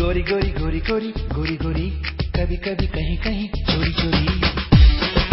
गोरी गोरी गोरी गोरी गोरी गोरी कभी कभी कहीं कहीं चोरी चोरी।